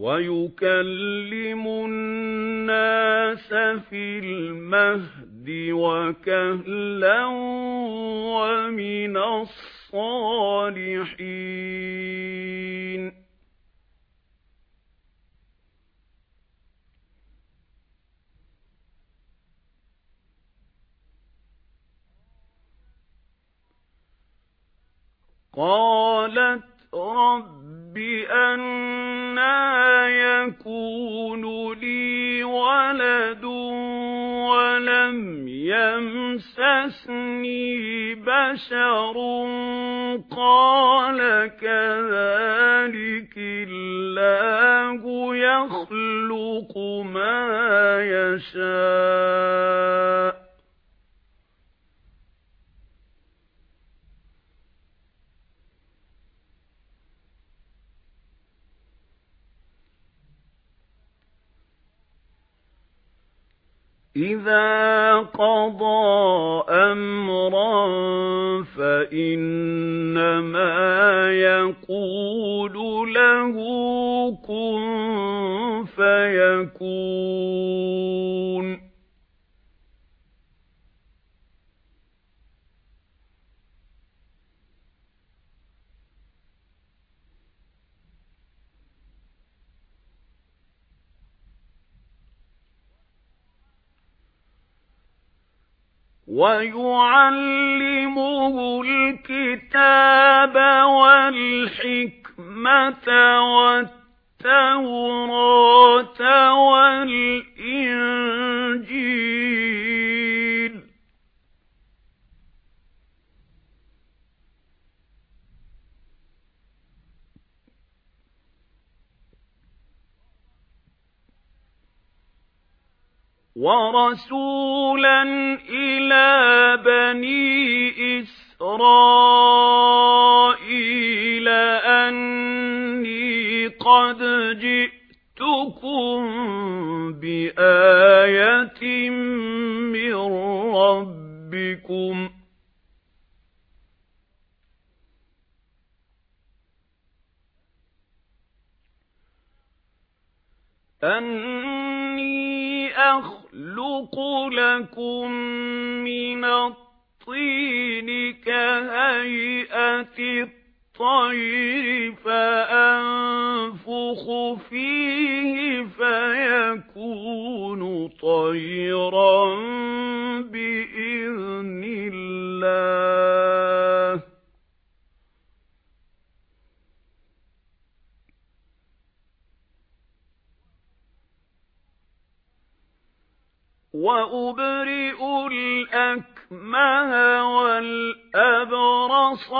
وَيُكَلِّمُ النَّاسَ فِي الْمَهْدِ وَكَهْلًا وَمِنَ الصَّالِحِينَ. قَالَتْ رَبِّ أَنَّى يَمْسَسْنِي بَشَرٌ قَالَ كَذَلِكِ اللَّهُ يَخْلُقُ مَا يَشَاءُ. إِذَا قَضَى أَمْرًا فَإِنَّمَا يَقُولُ لَهُ كُن فَيَكُونُ. وَيُعَلِّمُهُ الْكِتَابَ وَالْحِكْمَةَ وَالتَّوْرَاةَ. وَرَسُولًا إِلَى بَنِي إِسْرَائِيلَ أَنِّي قَدْ جِئْتُكُم بِآيَةٍ مِّن رَّبِّكُمْ. أَنِّي أَخْلُقُ لَكُم مِّنَ الطِّينِ كَهَيْئَةِ الطَّيْرِ فَأَنفُخُ فِيهِ فَيَكُونُ طَيْرًا وَأُبْرِئُ الْأَكْمَهَ وَالْأَبْرَصَ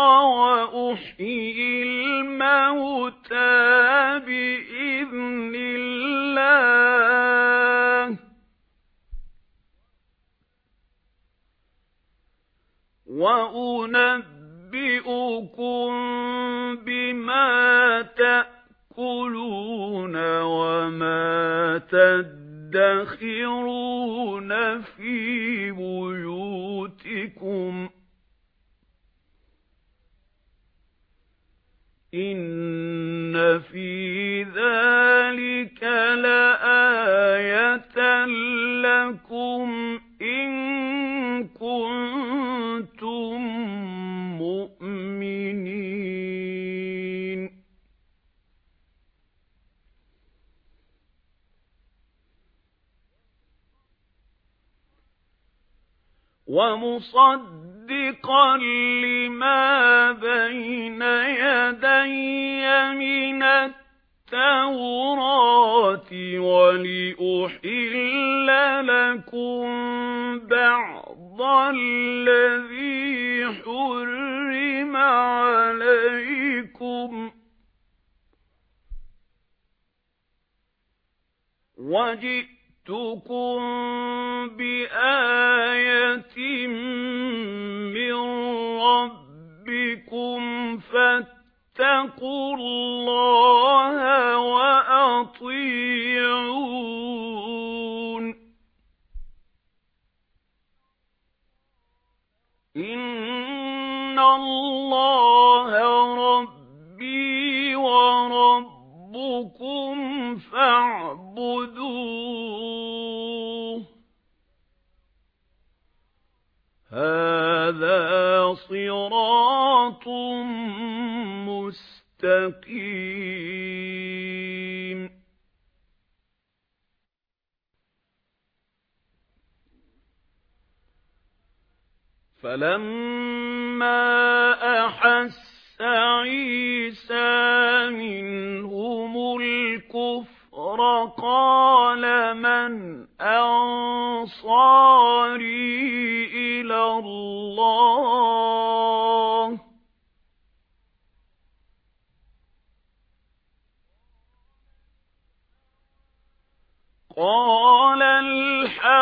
وَأُحْيِي الْمَوْتَى بِإِذْنِ اللَّهِ. وَأُنَبِّئُكُم بُيُوتِكُمْ إِنَّ فِي ذَلِكَ لَآيَةً لَكُمْ إِن كُنتُم وَمُصَدِّقًا لِّمَا بَيْنَ يَدَيَّ مِنَ التَّوْرَاةِ وَلِأُحِلَّ لَكُم بَعْضَ الَّذِي حُرِّمَ عَلَيْكُمْ وَجِئْتُكُم بِآيَةٍ مِّن رَّبِّكُمْ فَاتَّقُوا اللَّهَ وَأَطِيعُونِ. إِنَّ اللَّهَ رَبِّي وَرَبُّكُمْ فاعبدوه هذا صراط مستقيم. فلما أحس الله. قال الحواريون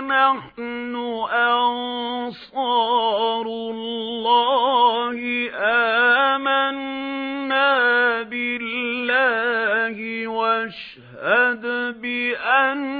نحن أنصار الله. آمنا بالله واشهد بأننا